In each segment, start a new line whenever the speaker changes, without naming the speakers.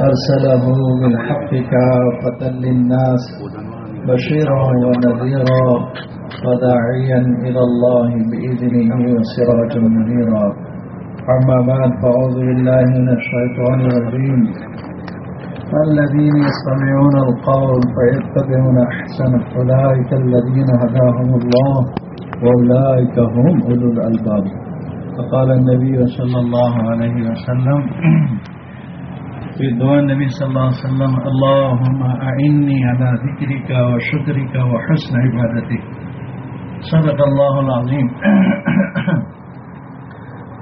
أرسله بالحق كافة للناس بشيرا ونذيرا وداعيا إلى الله بإذنه وسراجا منيرا. أما بعد فأعوذ بالله من الشيطان الرجيم. الذين يستمعون القول فيتبعون أحسن أولئك الذين هداهم الله وأولئك هم أولو الألباب. فقال النبي صلى الله عليه وسلم في دعاء النبي صلى الله عليه وسلم اللهم أعني على ذكرك وشكرك وحسن عبادتك صدق الله العظيم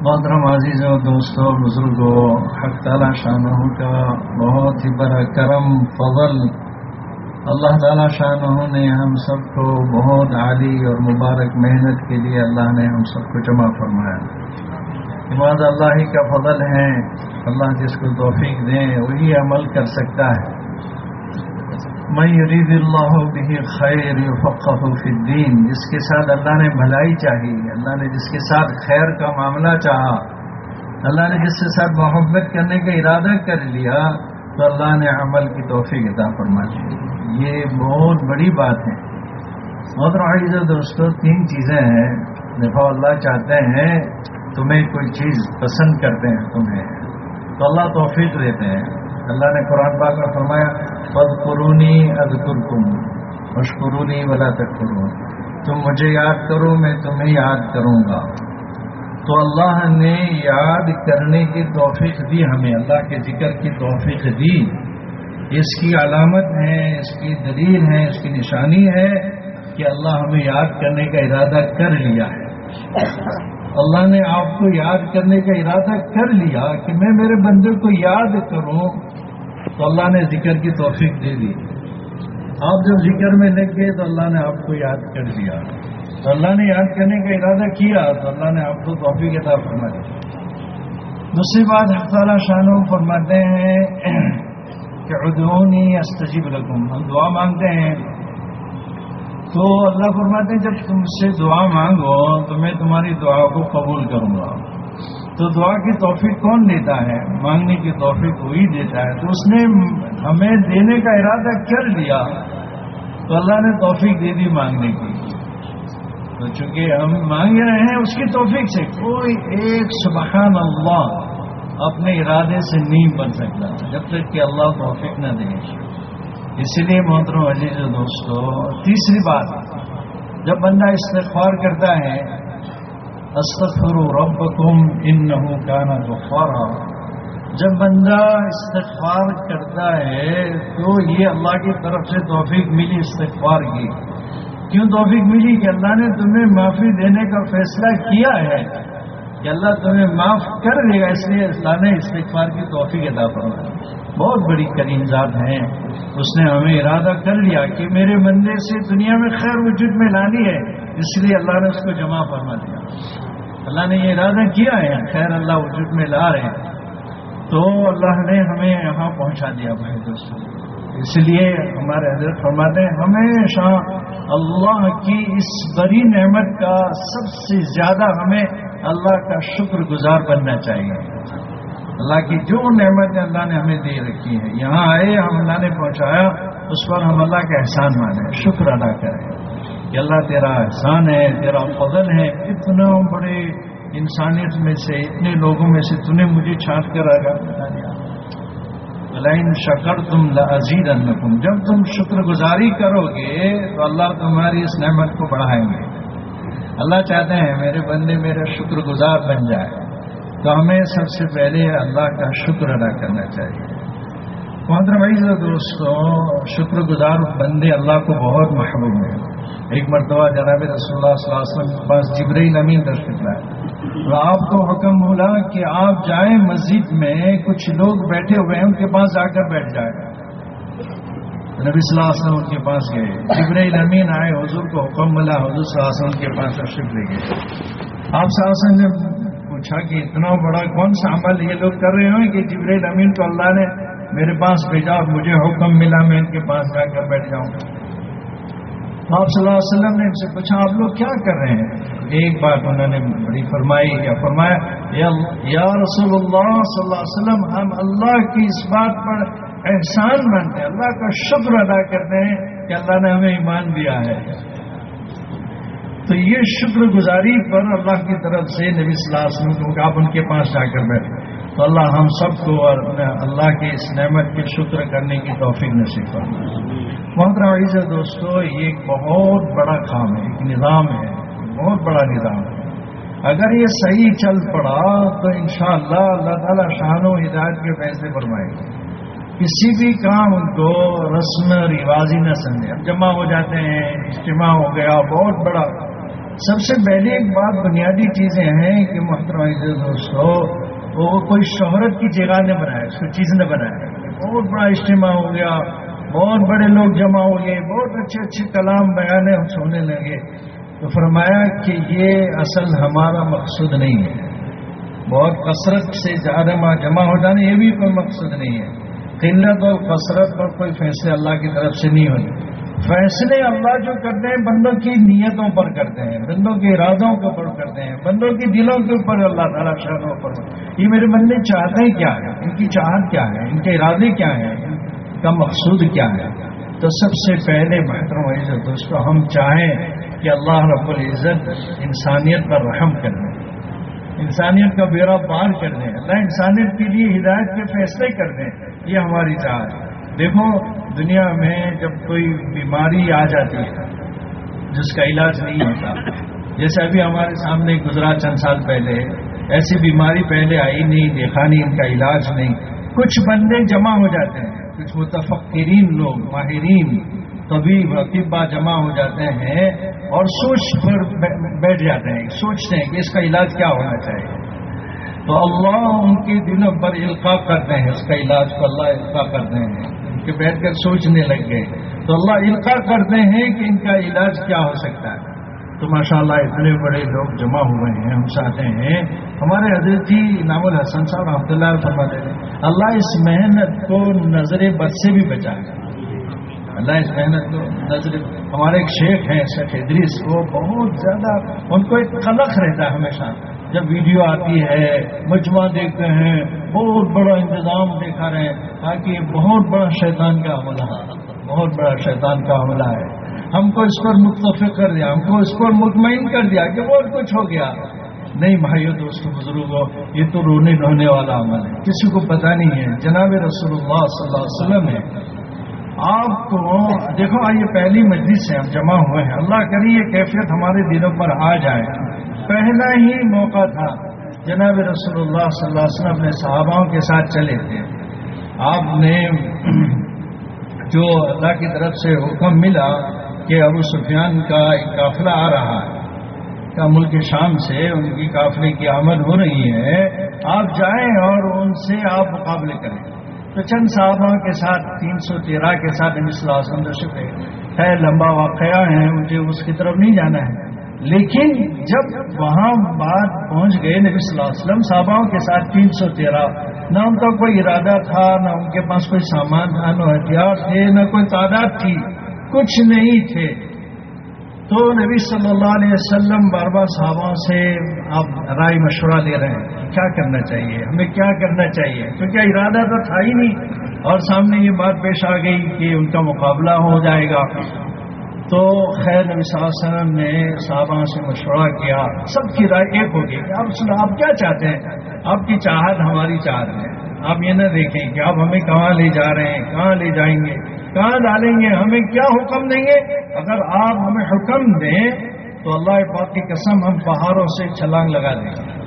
محترم عزیز و دوستوں بزرگوں حق تعالی شاہ کا بہت ہی بڑا کرم، فضل۔ اللہ تعالی شاہ نے ہم سب کو بہت عالی اور مبارک محنت کے لیے اللہ نے ہم سب کو جمع فرمایا۔ نماز اللہ ہی کا فضل ہے۔ اللہ جس کو توفیق دیں وہی عمل کر سکتا ہے۔ میں یرید اللہ بھی خیر فقہ فی الدین، جس کے ساتھ اللہ نے بھلائی چاہی، اللہ نے جس کے ساتھ خیر کا معاملہ چاہا، اللہ نے جس کے ساتھ محبت کرنے کا ارادہ کر لیا، تو اللہ نے عمل کی توفیق عطا فرما لی یہ بہت بڑی بات ہے۔ محترم عزیز دوستو، تین چیزیں ہیں۔ دیکھو، اللہ چاہتے ہیں تمہیں کوئی چیز پسند کرتے ہیں، تمہیں۔ تو اللہ توفیق دیتے ہیں۔ اللہ نے قرآن پاک میں فرمایا پد قرونی ادر تم مشکرونی ولا تک تم مجھے یاد کرو، میں تمہیں یاد کروں گا۔ تو اللہ نے یاد کرنے کی توفیق دی ہمیں۔ اللہ کے ذکر کی توفیق دی۔ اس کی علامت ہے، اس کی دلیل ہے، اس کی نشانی ہے کہ اللہ ہمیں یاد کرنے کا ارادہ کر لیا ہے۔ اللہ نے آپ کو یاد کرنے کا ارادہ کر لیا کہ میں میرے بندے کو یاد کروں، تو اللہ نے ذکر کی توفیق دے دی۔ آپ جب ذکر میں لگ گئے تو اللہ نے آپ کو یاد کر دیا تو اللہ نے یاد کرنے کا ارادہ کیا تو اللہ نے آپ کو توفیق عطا فرما دی دوسری بات تعالیٰ شانوں فرماتے ہیں کہ ادونی استجیب رقم ہم دعا مانگتے ہیں تو اللہ فرماتے ہیں، جب تم سے دعا مانگو تو میں تمہاری دعا کو قبول کروں گا۔ تو دعا کی توفیق کون دیتا ہے؟ مانگنے کی توفیق وہی دیتا ہے۔ تو اس نے ہمیں دینے کا ارادہ کر لیا۔ تو اللہ نے توفیق دے دی مانگنے کی۔ تو چونکہ ہم مانگ رہے ہیں اس کی توفیق سے، کوئی ایک سبحان اللہ اپنے ارادے سے نہیں بن سکتا، جب تک کہ اللہ توفیق نہ دے۔ اسی لیے محترم عزیز دوستو، تیسری بات، جب بندہ استغفار کرتا ہے، استغفر ربکم انہو کانا غفارا۔ جب بندہ استغفار کرتا ہے، تو یہ اللہ کی طرف سے توفیق ملی استغفار کی۔ کیوں توفیق ملی؟ کہ اللہ نے تمہیں معافی دینے کا فیصلہ کیا ہے۔ کہ اللہ تمہیں معاف کر دے گا، اس لیے اللہ نے استغفار کی توفیق ادا فرمائی۔ بہت بڑی کریم ذات ہیں۔ اس نے ہمیں ارادہ کر لیا کہ میرے بندے سے دنیا میں خیر وجود میں لانی ہے، اس لیے اللہ نے اس کو جمع فرما دیا۔ اللہ نے یہ ارادہ کیا ہے، خیر اللہ وجود میں لا رہے ہیں۔ تو اللہ نے ہمیں یہاں پہنچا دیا بھائی دوستوں اس لیے ہمارے حضرت فرماتے ہیں، ہمیشہ اللہ کی اس بڑی نعمت کا سب سے زیادہ ہمیں اللہ کا شکر گزار بننا چاہیے۔ اللہ کی جو نعمت اللہ نے ہمیں دے رکھی ہے یہاں آئے، ہم اللہ نے پہنچایا، اس پر ہم اللہ کا احسان مانیں۔ شکر ادا کریں۔ کہ اللہ تیرا احسان ہے، تیرا فضل ہے۔ اتنا بڑے انسانیت میں سے، اتنے لوگوں میں سے تھی مجھے چھانٹ کر آگا بتا دیا۔ لائن شکر تم عزیز النکم جب تم شکر گزاری کرو گے، تو اللہ تمہاری اس نعمت کو بڑھائیں گے۔ اللہ چاہتے ہیں میرے بندے میرا شکر گزار بن جائے تو ہمیں سب سے پہلے اللہ کا شکر ادا کرنا چاہیے۔ محترم بھائی دوستوں شکر گزار بندے اللہ کو بہت محبوب ہیں۔ ایک مرتبہ جناب رسول اللہ صلی اللہ علیہ وسلم کے پاس جبرئی نمین تشریف لائے اور آپ کو حکم بولا کہ آپ جائیں مسجد میں، کچھ لوگ بیٹھے ہوئے ہیں، ان کے پاس جا کر بیٹھ جائیں۔ نبی صلی اللہ علیہ وسلم کے پاس گئے۔ جبرائیل امین آئے، حضور کو حکم ملا، حضور صلی اللہ علیہ وسلم کے پاس تشریف لے گئے۔ آپ صلی اللہ علیہ وسلم نے پوچھا کہ اتنا بڑا کون سا عمل یہ لوگ کر رہے ہیں کہ جبرائیل امین کو اللہ نے میرے پاس بھیجا اور مجھے حکم ملا میں ان کے پاس جا کر بیٹھ جاؤں۔ آپ صلی اللہ علیہ وسلم نے ان سے پوچھا، آپ لوگ کیا کر رہے ہیں؟ ایک بات انہوں نے بڑی فرمائی، یا فرمایا، یا رسول اللہ صلی اللہ علیہ وسلم، ہم اللہ کی اس بات پر احسان مانتے اللہ کا شکر ادا کرتے ہیں کہ اللہ نے ہمیں ایمان دیا ہے۔ تو یہ شکر گزاری پر اللہ کی طرف سے نبی صلی اللہ علیہ وسلم کو آپ ان کے پاس جا کر بیٹھے تو اللہ ہم سب کو اور اللہ کے اس نعمت کے شکر کرنے کی توفیق نصیب کرنا محترم عیز دوستو، یہ ایک بہت بڑا کام ہے، ایک نظام ہے، بہت بڑا نظام۔ ہے اگر یہ صحیح چل پڑا تو انشاءاللہ اللہ تعالی شان و ہدایت کے فیصلے فرمائے گا۔ کسی بھی کام کو رسم رواجی نہ سمجھے۔ اب جمع ہو جاتے ہیں، اجتماع ہو گیا، بہت بڑا۔ سب سے پہلے ایک بات بنیادی چیزیں ہیں کہ محترم دوستو، وہ کوئی شہرت کی جگہ نے بنایا اس کو چیز نے بنایا بہت بڑا اجتماع ہو گیا، بہت بڑے لوگ جمع ہو گئے، بہت اچھے اچھے کلام بیانے ہم سونے لگے۔ تو فرمایا کہ یہ اصل ہمارا مقصد نہیں ہے۔ بہت کثرت سے زیادہ جمع ہو جانا یہ بھی کوئی مقصد نہیں ہے۔ قلت اور کثرت پر کوئی فیصلے اللہ کی طرف سے نہیں ہوتے فیصلے اللہ جو کرتے ہیں، بندوں کی نیتوں پر کرتے ہیں، بندوں کے ارادوں کے اوپر کرتے ہیں، بندوں کی دلوں کے اوپر اللہ تعالیٰ شہروں پر۔ یہ میرے بندے چاہتے ہیں کیا ہے ان کی چاہت کیا ہے؟ ان کے ارادے کیا ہیں؟ ان کا مقصود کیا ہے؟ تو سب سے پہلے محترم عزت دوستو، ہم چاہیں کہ اللہ رب العزت انسانیت پر رحم کر دیں انسانیت کا بیڑا پار کر دیں۔ اللہ انسانیت کے لیے ہدایت کے فیصلے کر دیں۔ یہ ہماری چاہت ہے۔ دیکھو، دنیا میں جب کوئی بیماری آ جاتی ہے، جس کا علاج نہیں ہوتا، جیسے ابھی ہمارے سامنے گزرا چند سال پہلے، ایسی بیماری پہلے آئی نہیں، دیکھا نہیں، ان کا علاج نہیں۔ کچھ بندے جمع ہو جاتے ہیں، کچھ متفقرین لوگ، ماہرین کبھی طبا جمع ہو جاتے ہیں۔ اور سوچ پر بیٹھ جاتے ہیں، سوچتے ہیں کہ اس کا علاج کیا ہونا چاہیے۔ تو اللہ ان کے دلوں پر القاع کرتے ہیں، اس کا علاج کو اللہ القاع کرتے ہیں۔ ان کے بیٹھ کر سوچنے لگ گئے۔ تو اللہ القاع کرتے ہیں کہ ان کا علاج کیا ہو سکتا ہے۔ تو ماشاء اللہ اتنے بڑے لوگ جمع ہوئے ہیں، ہم چاہتے ہیں۔ ہمارے حضرت جی نام الحسن صاحب رحمۃ اللہ فرماتے ہیں، اللہ اس محنت کو نظر بد سے بھی بچائے۔ اللہ اس محنت کو نظر ہمارے ایک شیخ ہیں، شیخ ادریس، وہ بہت زیادہ ان کو ایک قلق رہتا ہے ہمیشہ۔ جب ویڈیو آتی ہے، مجمع دیکھتے ہیں، بہت بڑا انتظام دیکھا رہے ہیں۔ تاکہ یہ بہت بڑا شیطان کا حملہ، بہت بڑا شیطان کا حملہ ہے۔ ہم کو اس پر متفق کر دیا، ہم کو اس پر مطمئن کر دیا کہ بہت کچھ ہو گیا۔ نہیں بھائیو دوستوں بزرگوں یہ تو رونے دھونے والا عمل ہے۔ کسی کو پتا نہیں ہے۔ جناب رسول اللہ صلی اللہ علیہ وسلم ہے۔ آپ کو دیکھو آئیے پہلی مجلس سے ہم جمع ہوئے ہیں۔ اللہ کری یہ کیفیت ہمارے دلوں پر آ جائے۔ پہلا ہی موقع تھا۔ جناب رسول اللہ صلی اللہ علیہ وسلم اپنے صحاباؤں کے ساتھ چلے تھے۔ آپ نے جو اللہ کی طرف سے حکم ملا کہ ابو سفیان کا ایک قافلہ آ رہا ہے، کا ملک شام سے ان کی قافلے کی آمد ہو رہی ہے، آپ جائیں اور ان سے آپ مقابلے کریں۔ تو چند صحابہ کے ساتھ، تین سو تیرہ کے ساتھ نبی صلی اللہ علیہ وسلم ہے، لمبا واقعہ ہے، مجھے اس کی طرف نہیں جانا ہے۔ لیکن جب وہاں بات پہنچ گئے نبی صلی اللہ علیہ وسلم صحاباؤں کے ساتھ تین سو تیرہ۔ نہ ان کا کوئی ارادہ تھا، نہ ان کے پاس کوئی سامان تھا، نہ ہتھیار تھے، نہ کوئی تعداد تھی۔ کچھ نہیں تھے۔ تو نبی صلی اللہ علیہ وسلم بار بار صحابہ سے آپ رائے مشورہ لے رہے ہیں کیا کرنا چاہیے، ہمیں کیا کرنا چاہیے؟ کیونکہ ارادہ تو تھا ہی نہیں۔ اور سامنے یہ بات پیش آ گئی کہ ان کا مقابلہ ہو جائے گا۔ تو خیر نبی صلی اللہ علیہ وسلم نے صحابہ سے مشورہ کیا۔ سب کی رائے ایک ہوگی۔ آپ آپ کیا چاہتے ہیں؟ آپ کی چاہت ہماری چاہت ہے۔ آپ یہ نہ دیکھیں کہ آپ ہمیں کہاں لے جا رہے ہیں، کہاں لے جائیں گے۔ کہاں ڈالیں گے، ہمیں کیا حکم دیں گے؟ اگر آپ ہمیں حکم دیں تو اللہ پاک کی قسم ہم پہاڑوں سے چھلانگ لگا دیں گے۔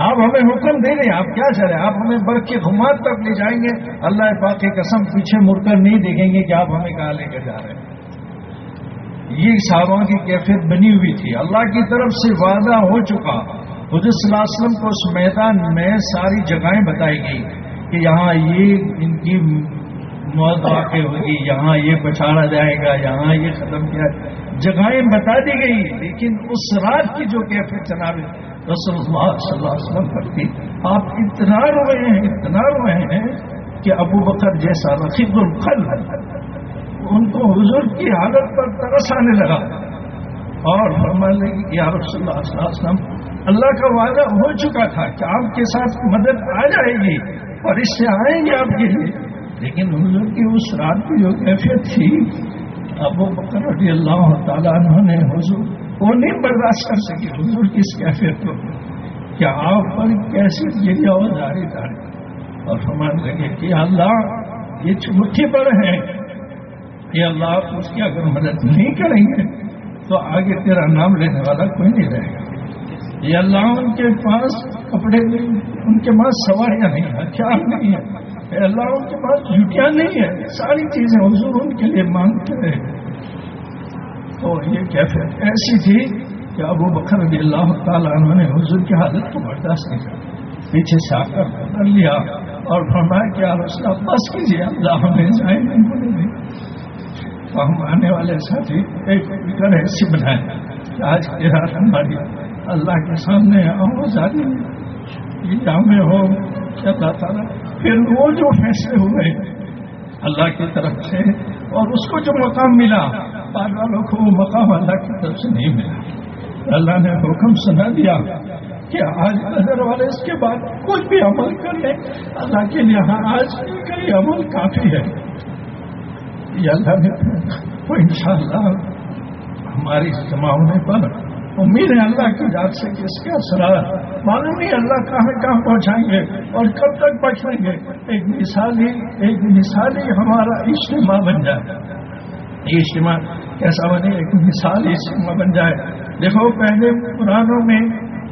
آپ ہمیں حکم دے دیں آپ کیا چلیں آپ ہمیں برف کی حمات تک لے جائیں گے۔ اللہ پاک کی قسم پیچھے مڑ کر نہیں دیکھیں گے کہ آپ ہمیں کہاں لے کر جا رہے ہیں۔ یہ صحابہ کی کیفیت بنی ہوئی تھی۔ اللہ کی طرف سے وعدہ ہو چکا۔ حضرت صلی اللہ علیہ وسلم کو اس میدان میں ساری جگہیں بتائی گئی کہ یہاں یہ ان کی موت واقع ہوگی، یہاں یہ بچانا جائے گا، یہاں یہ ختم کیا جگہیں بتا دی گئی، لیکن اس رات کی جو کیفیت جناب رسول اللہ صلی اللہ علیہ وسلم پر تھی۔ آپ اتنا روئے ہیں، اتنا روئے ہیں کہ ابو بکر جیسا رقیب الخل ان کو حضور کی حالت پر ترس آنے لگا۔ اور فرمان لگی کہ یا رسول اللہ صلی اللہ علیہ وسلم، اللہ کا وعدہ ہو چکا تھا کہ آپ کے ساتھ مدد آ جائے گی، اور اس سے آئیں گے آپ کے لیے۔ لیکن حضور کی اس رات کی جو کیفیت تھی، ابو بکر رضی اللہ تعالیٰ عنہ نے حضور وہ نہیں برداشت کر سکی حضور کی اس کیفیت کو۔ کہ آپ پر کیسے ذریعہ اور جاری داری اور فرمان لگے کہ اللہ، یہ چمٹھی پر ہے۔ یہ اللہ اس کی اگر مدد نہیں کریں گے، تو آگے تیرا نام لینے والا کوئی نہیں رہے گا۔ یہ اللہ، ان کے پاس کپڑے نہیں، ان کے پاس سواریاں نہیں ہتھیار نہیں ہے اللہ ان کے پاس جھوٹیاں نہیں ہے ساری چیزیں حضور ان کے لیے مانگتے رہے تو یہ کیفیت ایسی تھی کہ ابو بکر رضی اللہ تعالیٰ عنہ نے حضور کی حالت کو برداشت نہیں کیا۔ پیچھے سے آ کر بدل لیا اور فرمایا کہ آپ اس کا بس کیجیے، اللہ ہمیں جائیں نہیں۔ تو ہم آنے والے ساتھی ایک فکر ایسی بنائے کہ آج کی رات ہماری اللہ کے سامنے آؤں آزادی میں ہو کہ اللہ تعالیٰ پھر وہ جو فیصلے ہوئے اللہ کی طرف سے اور اس کو جو مقام ملا، بعد والوں کو وہ مقام اللہ کی طرف سے نہیں ملا۔ اللہ نے حکم سنا دیا کہ آج نظر والے اس کے بعد کچھ بھی عمل کر لیں اللہ کے لیے ہاں آج کا یہ عمل کافی ہے۔ یہ اللہ نے تو ان شاء اللہ ہماری جمع ہونے پر امید ہے اللہ کی ذات سے کہ اس کے اثرات معلوم نہیں اللہ کہاں کہاں پہنچائیں گے اور کب تک پہنچائیں گے؟ ایک مثالی ایک مثالی ہمارا اجتماع بن جائے۔ یہ اجتماع کیسا بنے؟ ایک مثالی اجتماع بن جائے۔ دیکھو، پہلے پرانوں میں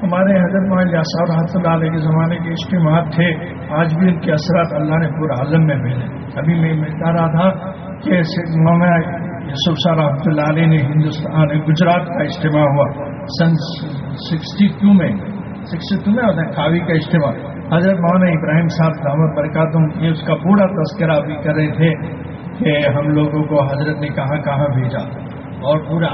ہمارے حضرت محل رحمۃ اللہ علیہ کے زمانے کے اجتماعات تھے۔ آج بھی ان کے اثرات اللہ نے پورا عالم میں بھیجے ابھی میں بتا رہا تھا کہ یوسف شاہ رحمۃ اللہ علیہ نے ہندوستان گجرات کا اجتماع ہوا۔ سن سکسٹی ٹو میں، سکسٹی ٹو میں ہوتا ہے کھاوی کا اجتماع حضرت مولانا ابراہیم صاحب دعوت برکاتم یہ اس کا پورا تذکرہ بھی کر رہے تھے کہ ہم لوگوں کو حضرت نے کہاں کہاں بھیجا۔ اور پورا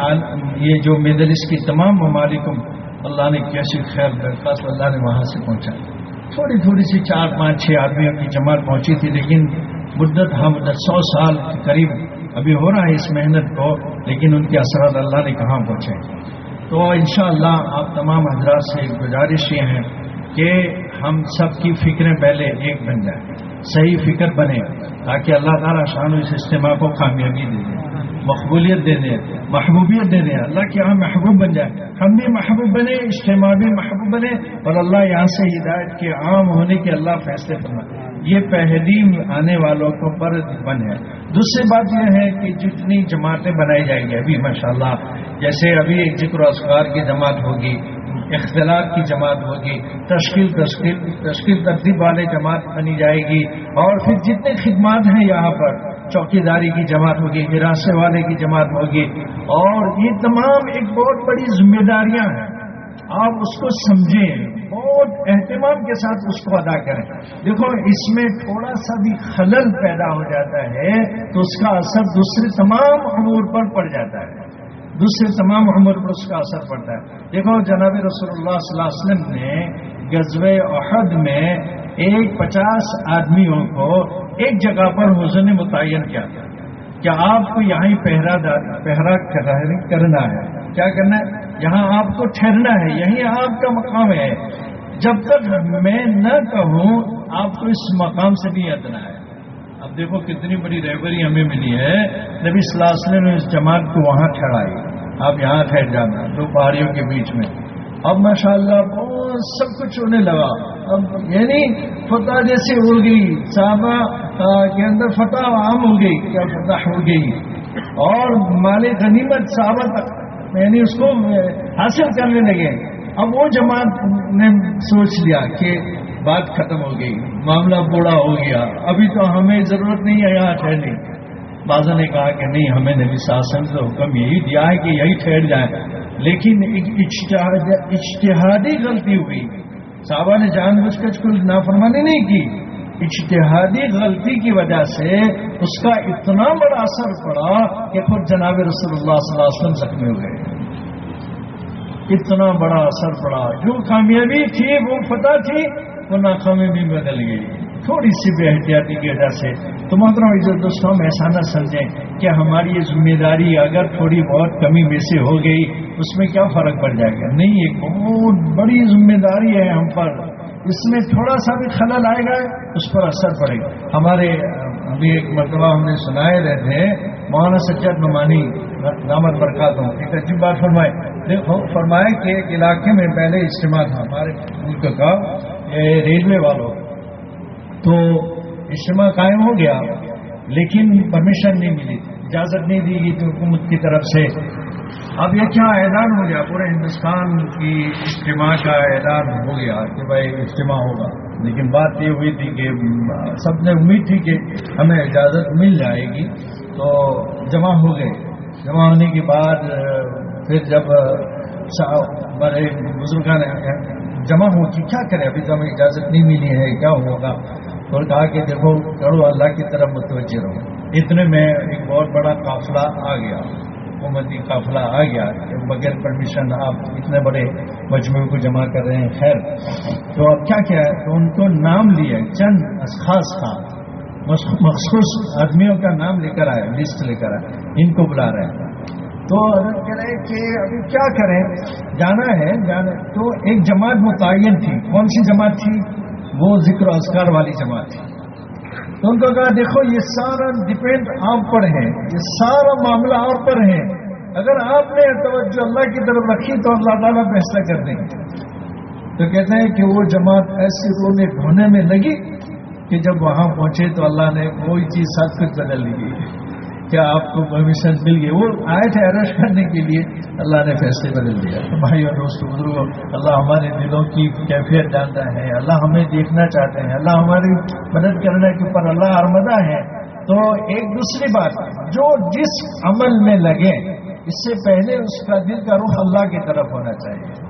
یہ جو میڈل اس کی تمام ممالکم اللہ نے کیسی خیر درخواست، اللہ نے وہاں سے پہنچا۔ تھوڑی تھوڑی سی چار پانچ چھ آدمیوں کی جماعت پہنچی تھی، لیکن مدت ہم سو سال کے قریب، ابھی ہو رہا ہے اس محنت کو، لیکن ان کے اثرات اللہ نے کہاں پہنچے؟ تو انشاءاللہ اللہ آپ تمام حضرات سے گزارش یہ ہیں کہ ہم سب کی فکریں پہلے ایک بن جائیں، صحیح فکر بنے، تاکہ اللہ تعالیٰ شان اس اجتماع کو کامیابی دے دیں مقبولیت دے دیں محبوبیت دے دیں اللہ کے یہاں محبوب بن جائے۔ ہم بھی محبوب بنے، اجتماع بھی محبوب بنے، اور اللہ یہاں سے ہدایت کے عام ہونے کے اللہ فیصلے فرما یہ پہلی آنے والوں کو پر بن ہے۔ دوسری بات یہ ہے کہ جتنی جماعتیں بنائی جائیں گی، ابھی ماشاءاللہ جیسے ابھی ذکر اسکار کی جماعت ہوگی اختلاف کی جماعت ہوگی، تشکیل تشکیل تشکیل ترتیب والے جماعت بنی جائے گی۔ اور پھر جتنے خدمات ہیں یہاں پر چوکی داری کی جماعت ہوگی ہراسے والے کی جماعت ہوگی۔ اور یہ تمام ایک بہت بڑی ذمہ داریاں ہیں۔ آپ اس کو سمجھیں، بہت اہتمام کے ساتھ اس کو ادا کریں۔ دیکھو، اس میں تھوڑا سا بھی خلل پیدا ہو جاتا ہے تو اس کا اثر دوسرے تمام امور پر پڑ جاتا ہے۔ دوسرے تمام عمر پر اس کا اثر پڑتا ہے۔ دیکھو، جناب رسول اللہ صلی اللہ علیہ وسلم نے غزب عہد میں ایک پچاس آدمیوں کو ایک جگہ پر حضر نے متعین کیا۔ تھا کہ آپ کو یہاں پہرا پہرا کرنا ہے؟ کیا کرنا ہے؟ یہاں آپ کو ٹھہرنا ہے یہی آپ کا مقام ہے۔ جب تک میں نہ کہوں، آپ کو اس مقام سے بھی اتنا ہے۔ اب دیکھو کتنی بڑی ریبری ہمیں ملی ہے۔ نبی صلی اللہ علیہ وسلم نے اس جماعت کو وہاں ٹھہرائی۔ آپ یہاں ٹھہر جانا، دو پہاڑیوں کے بیچ میں۔ اب ماشاء اللہ بہت سب کچھ ہونے لگا۔ اب یعنی فتح جیسے اڑ گئی۔ صحابہ کے اندر فتح عام ہو گئی، کیا فتح ہو گئی۔ اور مال غنیمت صحابہ تک۔ یعنی اس کو حاصل کرنے لگے۔ اب وہ جماعت نے سوچ لیا کہ بات ختم ہو گئی، معاملہ بوڑھا ہو گیا۔ ابھی تو ہمیں ضرورت نہیں ہے یہاں ٹھہرنے بازا نے کہا کہ نہیں، ہمیں نبی شاسن سے حکم یہی دیا ہے کہ یہی ٹھہر جائے لیکن ایک اجتہادی غلطی ہوئی۔ صحابہ نے جان بوجھ کر کوئی نافرمانی نہیں کی۔ اجتہادی غلطی کی وجہ سے اس کا اتنا بڑا اثر پڑا کہ خود جناب رسول اللہ صلی اللہ علیہ وسلم زخمی ہو گئے۔ اتنا بڑا اثر پڑا۔ جو کامیابی تھی، وہ پتہ تھی، وہ ناکامی بھی بدل گئی۔ تھوڑی سی بے احتیاطی کی وجہ سے۔ تو محترم عزت دوستوں ہم ایسا نہ سمجھیں کہ ہماری یہ ذمہ داری اگر تھوڑی بہت کمی میں سے ہو گئی، اس میں کیا فرق پڑ جائے گا؟ نہیں ایک بہت بڑی ذمہ داری ہے ہم پر۔ اس میں تھوڑا سا بھی خلل آئے گا، اس پر اثر پڑے گا۔ ہمارے ابھی ایک مرتبہ ہم نے سنائے رہے تھے، مولانا سچت نمانی دامت برکات ہوں ایک عجیب بات فرمائے۔ دیکھو، فرمائے کہ ایک علاقے میں پہلے اجتماع تھا، ہمارے ملک کا ریلوے والوں۔ تو اجتماع قائم ہو گیا، لیکن پرمیشن نہیں ملی، اجازت نہیں دی گئی تھی حکومت کی طرف سے۔ اب یہ کیا اعلان ہو گیا؟ پورے ہندوستان کی اجتماع کا اعلان ہو گیا کہ بھائی اجتماع ہوگا۔ لیکن بات یہ ہوئی تھی کہ سب نے امید تھی کہ ہمیں اجازت مل جائے گی۔ تو جمع ہو گئے۔ جمع ہونے کے بعد، پھر جب بڑے بزرگان نے جمع ہو کہ کیا کریں؟ ابھی تو ہمیں اجازت نہیں ملی ہے کیا ہوگا؟ اور کہا کہ دیکھو، کرو اللہ کی طرف متوجہ رہو۔ اتنے میں ایک بہت بڑا قافلہ آ گیا۔ حکومتی قافلہ آ گیا بغیر پرمیشن آپ اتنے بڑے مجموعے کو جمع کر رہے ہیں، خیر۔ تو اب کیا کیا ہے؟ تو ان کو نام لیا چند خاص خاص مخصوص آدمیوں کا نام لے کر آئے، لسٹ لے کر آئے، ان کو بلا رہے ہیں۔ تو اگر کہہ رہے کہ ابھی کیا کریں؟ جانا ہے، جانا تو ایک جماعت متعین تھی۔ کون سی جماعت تھی؟ وہ ذکر و اذکار والی جماعت تھی۔ تو ان کو کہا دیکھو یہ سارا ڈپینڈ آپ پر ہے، یہ سارا معاملہ آپ پر ہے۔ اگر آپ نے توجہ اللہ کی طرف رکھی تو اللہ تعالیٰ فیصلہ کر دیں۔ گے تو کہتے ہیں کہ وہ جماعت ایسی رونے ہونے میں لگی کہ جب وہاں پہنچے تو اللہ نے کوئی چیز سب کچھ بدل دی۔ کیا آپ کو پرمیشن مل گئی؟ وہ آئے تھے اریسٹ کرنے کے لیے۔ اللہ نے فیصلے بدل دیا۔ بھائی اور دوست بزرگوں اللہ ہمارے دلوں کی کیفیت جانتا ہے۔ اللہ ہمیں دیکھنا چاہتے ہیں اللہ ہماری مدد کرنے کے اوپر اللہ ارمدہ ہے۔ تو ایک دوسری بات، جو جس عمل میں لگے اس سے پہلے اس کا دل کا رخ اللہ کی طرف ہونا چاہیے۔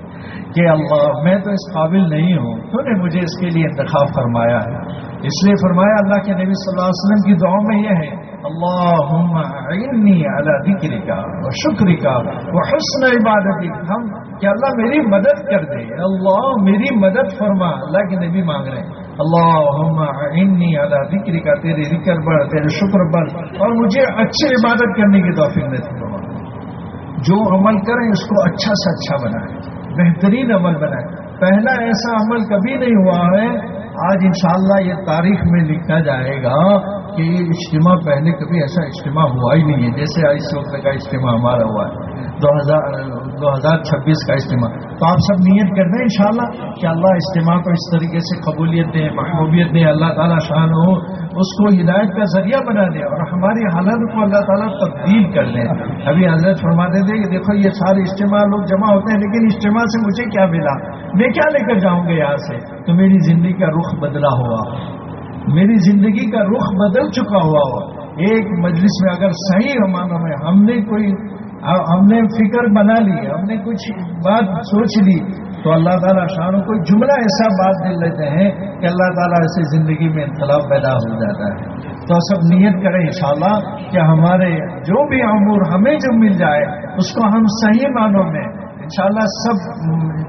کہ اللہ، میں تو اس قابل نہیں ہوں۔ تو نے مجھے اس کے لیے انتخاب فرمایا ہے۔ اس لیے فرمایا اللہ کے نبی صلی اللہ علیہ وسلم کی دعاؤں میں یہ ہے اللهم اعني على ذكرك وشكرك وحسن عبادتك ہم، کہ اللہ میری مدد کر دے۔ اللہ میری مدد فرما۔ اللہ کے نبی مانگ رہے ہیں۔ اللهم اعني على ذكرك تیرے ذکر پر، تیرے شکر پر۔ اور مجھے اچھی عبادت کرنے کی توفیق نصیب فرما۔ جو عمل کریں، اس کو اچھا سے اچھا بنائیں۔ بہترین عمل بنائے۔ پہلا ایسا عمل کبھی نہیں ہوا ہے، آج انشاءاللہ یہ تاریخ میں لکھا جائے گا کہ یہ اجتماع پہلے کبھی ایسا اجتماع ہوا ہی نہیں ہے۔ جیسے اس وقت کا اجتماع ہمارا ہوا ہے۔ دو ہزار دو ہزار چھبیس کا اجتماع۔ تو آپ سب نیت کر دیں انشاءاللہ کہ اللہ اجتماع کو اس طریقے سے قبولیت دیں محبوبیت دیں اللہ تعالیٰ شان ہو، اس کو ہدایت کا ذریعہ بنا دیں اور ہماری حالت کو اللہ تعالیٰ تبدیل کر دیں ابھی حضرت فرماتے تھے کہ دیکھو یہ سارے اجتماع لوگ جمع ہوتے ہیں لیکن اجتماع سے مجھے کیا ملا؟ میں کیا لے کر جاؤں گا یہاں سے؟ تو میری زندگی کا رخ بدلا ہوا۔ میری زندگی کا رخ بدل چکا ہوا ہو ایک مجلس میں اگر صحیح معنی میں ہم نے کوئی ہم نے فکر بنا لی، ہم نے کچھ بات سوچ لی۔ تو اللہ تعالیٰ شانوں کو جملہ ایسا بات دل لیتے ہیں کہ اللہ تعالیٰ ایسے زندگی میں انقلاب پیدا ہو جاتا ہے۔ تو سب نیت کریں انشاءاللہ کہ ہمارے جو بھی امور ہمیں جو مل جائے، اس کو ہم صحیح معنوں میں انشاءاللہ سب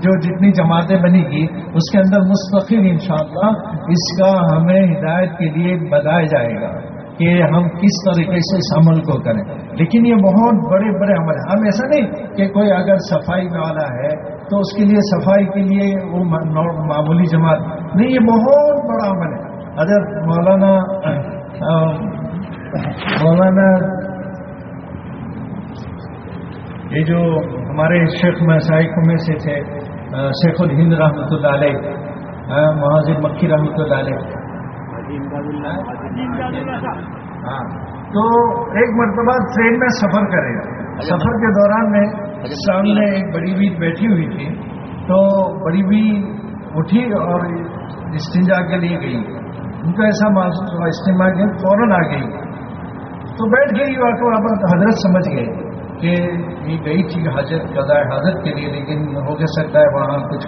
جو جتنی جماعتیں بنی گی، اس کے اندر مستقل انشاءاللہ اس کا ہمیں ہدایت کے لیے بتایا جائے گا۔ کہ ہم کس طریقے سے اس عمل کو کریں۔ لیکن یہ بہت بڑے بڑے عمل ہیں۔ ہم ایسا نہیں کہ کوئی اگر صفائی والا ہے تو اس کے لیے صفائی کے لیے وہ معمولی جماعت۔ نہیں، یہ بہت بڑا عمل ہے۔ اگر مولانا مولانا، یہ جو ہمارے شیخ مسائقوں میں سے تھے شیخ الہند رحمۃ اللہ علیہ مہاجر مکھی رحمۃ اللہ علیہ۔ ہاں۔ تو ایک مرتبہ ٹرین میں سفر کرے۔ سفر کے دوران میں سامنے ایک بڑی بیت بیٹھی ہوئی تھی۔ تو بڑی بی اٹھی اور استنجا کے لیے گئی۔ ان کو ایسا محسوس ہوا استعمال کے فوراً آ گئی۔ تو بیٹھ گئی واقع حضرت سمجھ گئے کہ یہ گئی تھی حاجت قضاء حاجت کے لیے لیکن ہو کے سکتا ہے وہاں کچھ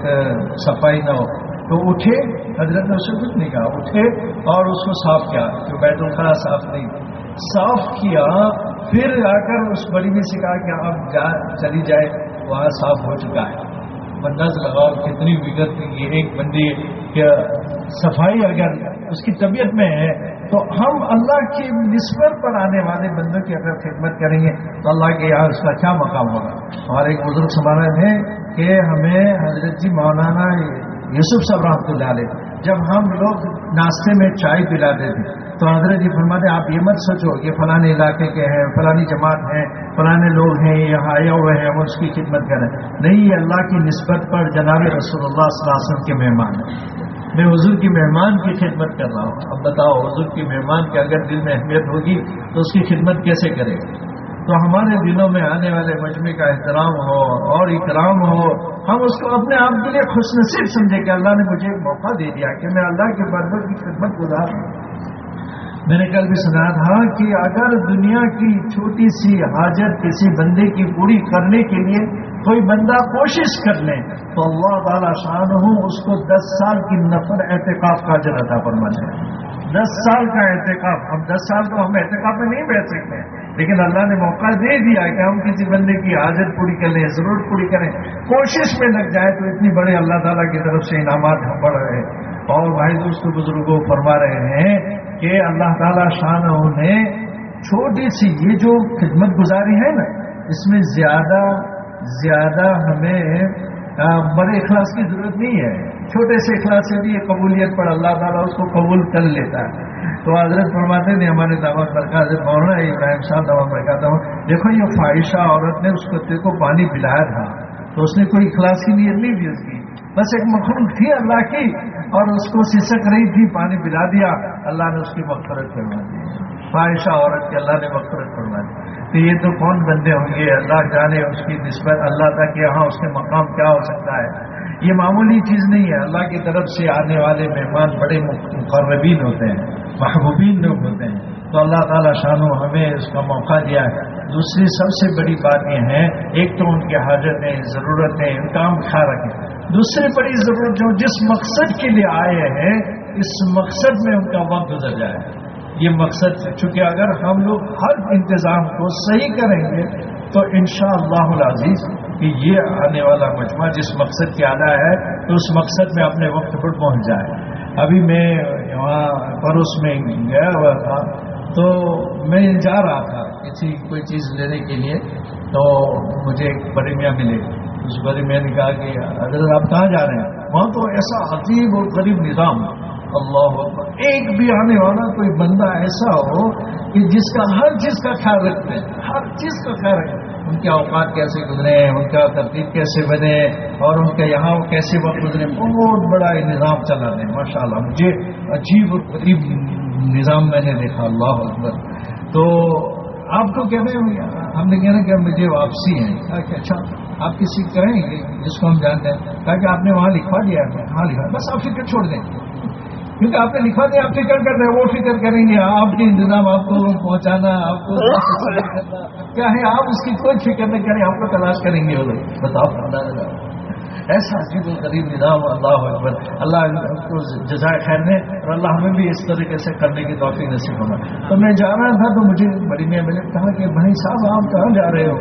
صفائی نہ ہو۔ تو اٹھے، حضرت نے اسے کچھ نہیں کہا، اٹھے اور اس کو صاف کیا، جو بیت الخلا صاف نہیں۔ صاف کیا، پھر آ کر اس بڑی میں سے کہا کہ اب جا، چلی جائے، وہاں صاف ہو چکا ہے۔ بنداز لگاؤ کتنی بگت یہ ایک بندی صفائی اگر اس کی طبیعت میں ہے، تو ہم اللہ کی نسبت پر آنے والے بندوں کی اگر خدمت کریں گے، تو اللہ کے یہاں اس کا کیا مقام ہوگا؟ ہمارے ایک بزرگ سمانا ہے کہ ہمیں حضرت جی مولانا یوسف صاحب رحمۃ اللہ علیہ جب ہم لوگ ناشتے میں چائے پلاتے تھے، تو حضرت جی فرماتے، آپ یہ مت سوچو کہ فلانے علاقے کے ہیں، فلانی جماعت ہیں، فلانے لوگ ہیں، یہ آئے ہوئے ہیں وہ اس کی خدمت کریں نہیں، یہ اللہ کی نسبت پر جناب رسول اللہ صلی اللہ علیہ وسلم کے مہمان ہیں۔ میں حضور کی مہمان کی خدمت کر رہا ہوں۔ اب بتاؤ، حضور کی مہمان کے اگر دل میں اہمیت ہوگی تو اس کی خدمت کیسے کرے؟ تو ہمارے دلوں میں آنے والے مجمع کا احترام ہو اور اکرام ہو، ہم اس کو اپنے آپ کے لیے خوش نصیب سمجھے کہ اللہ نے مجھے ایک موقع دے دیا کہ میں اللہ کے بربر کی خدمت گزار ہوں۔ میں نے کل بھی سنا تھا کہ اگر دنیا کی چھوٹی سی حاجت کسی بندے کی پوری کرنے کے لیے کوئی بندہ کوشش کر لے، تو اللہ تعالیٰ شان ہوں اس کو دس سال کی نفر احتکاف کا جرتا پر من ہے دس سال کا احتکاف ہم دس سال تو ہم احتکاف میں نہیں بیٹھ سکتے۔ لیکن اللہ نے موقع دے دیا کہ ہم کسی بندے کی حاجت پوری کر لیں ضرورت پوری کریں۔ کوشش میں لگ جائے تو اتنی بڑے اللہ تعالیٰ کی طرف سے انعامات ہم بڑھ رہے ہیں۔ اور بھائی دوست بزرگوں فرما رہے ہیں کہ اللہ تعالی شان نے چھوٹی سی یہ جو خدمت گزاری ہے نا، اس میں زیادہ زیادہ ہمیں بڑے اخلاص کی ضرورت نہیں ہے۔ چھوٹے سے اخلاص سے بھی یہ قبولیت پر اللہ تعالیٰ اس کو قبول کر لیتا ہے۔ تو حضرت فرماتے نے ہمارے دعوت پر حضرت مولانا ابراہیم صاحب دعوت پر کہتا دیکھو، یہ فائشہ عورت نے اس کتے کو پانی پلایا تھا۔ تو اس نے کوئی اخلاص کی نیت نہیں دی اس کی۔ بس ایک مخلوق تھی اللہ کی اور اس کو سسک رہی تھی، پانی پلا دیا۔ اللہ نے اس کی مغفرت کروا دی۔ خواہشہ عورت کی اللہ نے مغفرت کروا دی۔ تو یہ تو کون بندے ہوں گے؟ اللہ جانے اس کی نسبت، اللہ تک یہاں اس کے مقام کیا ہو سکتا ہے؟ یہ معمولی چیز نہیں ہے۔ اللہ کی طرف سے آنے والے مہمان بڑے مقربین ہوتے ہیں، محبوبین لوگ ہوتے ہیں۔ تو اللہ تعالیٰ شانو ہمیں اس کا موقع دیا ہے۔ دوسری سب سے بڑی بات یہ ہے، ایک تو ان کی حاجتیں، ضرورتیں، ان کا ہم رکھیں۔ دوسری بڑی ضرورت جو جس مقصد کے لیے آئے ہیں، اس مقصد میں ان کا وقت گزر جائے۔ یہ مقصد چونکہ اگر ہم لوگ ہر انتظام کو صحیح کریں گے، تو ان شاء اللہ کہ یہ آنے والا مجموعہ جس مقصد کے آنا ہے، تو اس مقصد میں اپنے وقت پر پہنچ جائے۔ ابھی میں وہاں پڑوس میں گیا ہوا تھا، تو میں جا رہا تھا کسی کوئی چیز لینے کے لیے، تو مجھے ایک بڑے میاں ملے۔ اس بارے میں نے کہا کہ اگر آپ کہاں جا رہے ہیں؟ وہاں تو ایسا عجیب اور غریب نظام، اللہ ایک بھی آنے والا کوئی بندہ ایسا ہو کہ جس کا ہر چیز کا خیال رکھتے ہیں، ہر چیز کا خیال رکھتے ہیں۔ ان کے اوقات کیسے گزرے ہیں ان کا ترتیب کیسے بنے اور ان کے یہاں کیسے وقت گزرے، بہت بڑا نظام چلا دیں ماشاء اللہ مجھے عجیب اور غریب نظام میں نے دیکھا، اللہ اکبر۔ تو آپ کو کہہ ہیں ہم نے کہنا کہ مجھے واپسی ہے اچھا آپ کسی کریں گے جس کو ہم جانتے ہیں؟ تاکہ آپ نے وہاں لکھوا دیا ہے ہاں لکھا بس آپ فکر چھوڑ دیں۔ کیونکہ آپ نے لکھوا دیا آپ فکر کر رہے ہیں، وہ فکر کریں گے، آپ کے انتظام آپ کو پہنچانا، آپ کو کیا ہے، آپ اس کی کوئی فکر نہیں کریں، آپ کو تلاش کریں گے وہ بتاؤ ایسا عجیب القریب نظام، اللہ اکبر۔ اللہ کو جزائے خیر نے اور اللہ ہمیں بھی اس طریقے سے کرنے کی توفیق نصیب ہوگا تو میں جا رہا تھا تو مجھے بڑی میں نے کہا کہ بھائی صاحب، آپ کہاں جا رہے ہو؟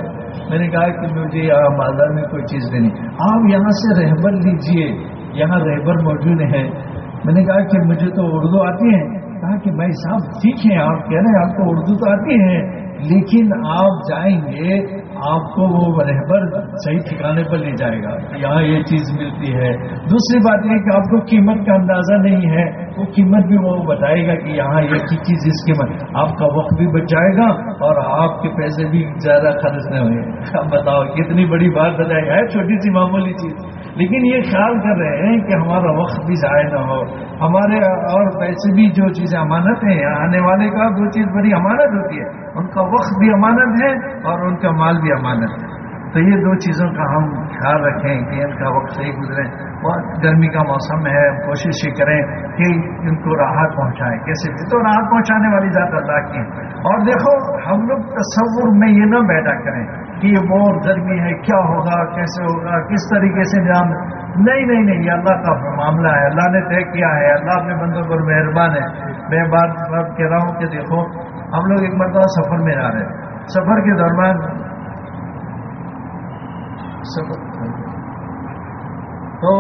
میں نے کہا کہ مجھے یہاں بازار میں کوئی چیز دینی آپ یہاں سے رہبر لیجیے، یہاں رہبر موجود ہیں۔ میں نے کہا کہ مجھے تو اردو آتی ہے۔ کہا کہ بھائی صاحب، ٹھیک ہے، آپ کہہ رہے ہیں آپ کو اردو تو آتی ہے، لیکن آپ جائیں گے، آپ کو وہ رہبر صحیح ٹھکانے پر لے جائے گا۔ یہاں یہ چیز ملتی ہے۔ دوسری بات یہ کہ آپ کو قیمت کا اندازہ نہیں ہے، وہ قیمت بھی وہ بتائے گا کہ یہاں یہ چیز اس قیمت آپ کا وقت بھی بچ جائے گا اور آپ کے پیسے بھی زیادہ خرچ نہ ہوئے۔ بتاؤ، کتنی بڑی بات بتائے گا چھوٹی سی معمولی چیز۔ لیکن یہ خیال کر رہے ہیں کہ ہمارا وقت بھی ضائع نہ ہو۔ ہمارے اور پیسے بھی جو چیزیں امانت ہیں آنے والے کا جو چیز بڑی امانت ہوتی ہے۔ ان کا وقت بھی امانت ہے اور ان کا مال بھی امانت ہے۔ تو یہ دو چیزوں کا ہم خیال رکھیں کہ ان کا وقت صحیح گزرے بہت گرمی کا موسم ہے کوشش یہ کریں کہ ان کو راحت پہنچائیں۔ کیسے؟ بھی تو راحت پہنچانے والی ذات اللہ کی اور دیکھو، ہم لوگ تصور میں یہ نہ پیدا کریں کہ یہ بہت گرمی ہے، کیا ہوگا، کیسے ہوگا، کس طریقے سے نظام نہیں نہیں نہیں، یہ اللہ کا معاملہ ہے۔ اللہ نے طے کیا ہے۔ اللہ اپنے بندوں پر مہربان ہے۔ میں بات بات کہہ رہا ہوں کہ دیکھو، ہم لوگ ایک مرتبہ سفر میں جا رہے ہیں۔ سفر کے دوران سفر تو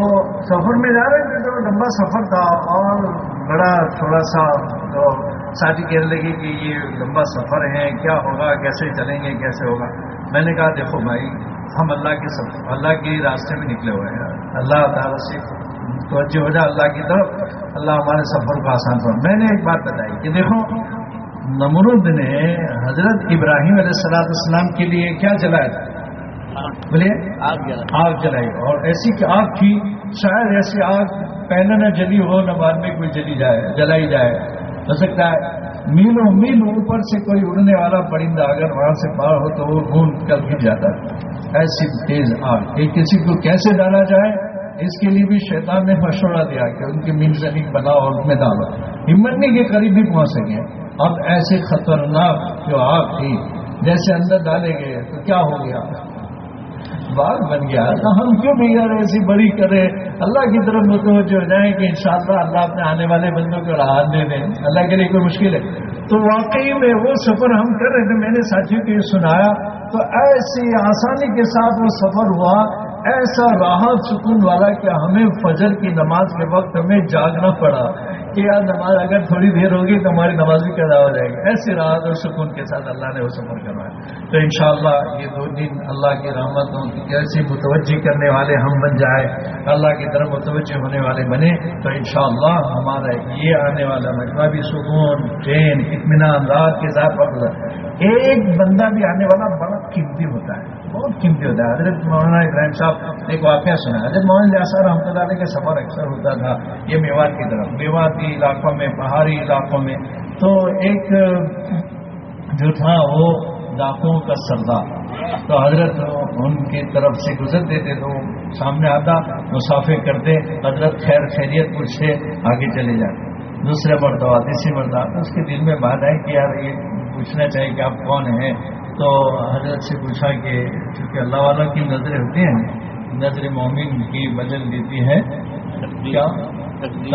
سفر میں جا رہے تھے تو لمبا سفر تھا اور بڑا تھوڑا سا تو ساتھی کہنے لگی کہ یہ لمبا سفر ہے، کیا ہوگا، کیسے چلیں گے، کیسے ہوگا؟ میں نے کہا، دیکھو بھائی، ہم اللہ کے سفر اللہ کے راستے میں نکلے ہوئے ہیں۔ اللہ تعالیٰ سے توجہ ہو جائے اللہ کی طرف۔ اللہ ہمارے سفر کو آسان کر میں نے ایک بات بتائی کہ دیکھو، نمرود نے حضرت ابراہیم علیہ السلام کے لیے کیا چلایا تھا؟ بولیے آگ جلائی۔ اور ایسی کہ آگ تھی شاید ایسی آگ پہلے نہ جلی ہو نہ بعد میں کوئی جلی جائے جلائی جائے۔ ہو سکتا ہے میلوں میل اوپر سے کوئی اڑنے والا پرندہ اگر وہاں سے پار ہو تو وہ ڈھونڈ کر گر جاتا ایسی تیز آگ۔ کہ کسی کو کیسے ڈالا جائے؟ اس کے لیے بھی شیطان نے مشورہ دیا کہ ان کی مل زمین بناؤ اور میں ڈالو ہمت نہیں کے قریب بھی پہنچ سکے اب ایسے خطرناک جو آگ تھی جیسے اندر ڈالے گئے تو کیا ہو گیا؟ بات بن گیا تو ہم کیوں بھی یار ایسی بڑی کرے اللہ کی طرف متوجہ ہو جائیں کہ انشاءاللہ اللہ اپنے آنے والے بندوں کو راحت دے دیں۔ اللہ کے لیے کوئی مشکل ہے۔ تو واقعی میں وہ سفر ہم کر رہے تھے، میں نے ساتھیوں کو یہ سنایا۔ تو ایسی آسانی کے ساتھ وہ سفر ہوا ایسا راحت سکون والا کہ ہمیں فجر کی نماز کے وقت ہمیں جاگنا پڑا کہ یار نماز اگر تھوڑی دیر ہوگی تو ہماری نماز بھی پیدا ہو جائے گی۔ ایسی راحت اور سکون کے ساتھ اللہ نے وہ سفر کروایا تو انشاءاللہ یہ دو دن اللہ کی رحمتوں کی کیسی متوجہ کرنے والے ہم بن جائے، اللہ کی طرف متوجہ ہونے والے بنے۔ تو انشاءاللہ ہمارا یہ آنے والا مجمع بھی سکون چین اطمینان رات کے ساتھ ایک بندہ بھی آنے والا بڑا قیمتی ہوتا ہے۔ بہت قیمتی ہوتا ہے۔ حضرت مولانا ابراہیم صاحب ایک واقعہ سنا۔ حضرت مولانا جاسا رحمۃ اللہ علیہ کا سفر اکثر ہوتا تھا یہ میوات کی طرف۔ میواتی علاقوں میں، پہاڑی علاقوں میں۔ تو ایک جو تھا وہ ڈاکوں کا سردار۔ تو حضرت ان کی طرف سے گزرتے تھے تو سامنے آتا، مسافر کرتے، حضرت خیر خیریت پوچھتے، آگے چلے جاتے۔ دوسرے مرتبہ، تیسری مرتبہ۔ اس کے دل میں بات آئی کہ یار یہ پوچھنا چاہیے کہ آپ کون ہیں؟ تو حضرت سے پوچھا کہ چونکہ اللہ والا کی نظریں ہوتی ہیں نظر مومن کی بدل دیتی ہے کیا؟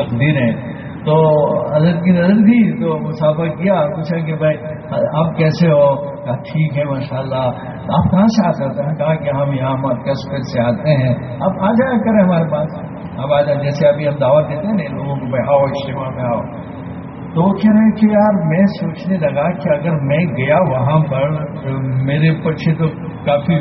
تقدیر۔ ہے تو حضرت کی نظر تھی تو مسافر کیا پوچھا کہ بھائی آپ کیسے ہو؟ کہا ٹھیک ہے ماشاء اللہ آپ کہاں سے آ سکتے ہیں؟ کہا کہ ہم یہاں مرکز سے آتے ہیں۔ آپ آ جایا کریں ہمارے پاس۔ اب آ جائیں جیسے ابھی ہم دعوت دیتے ہیں نا لوگوں کو بھائی آؤ اجتماع میں آؤ۔ تو کہہ رہے کہ یار میں سوچنے لگا کہ اگر میں گیا وہاں پر، میرے پیچھے تو کافی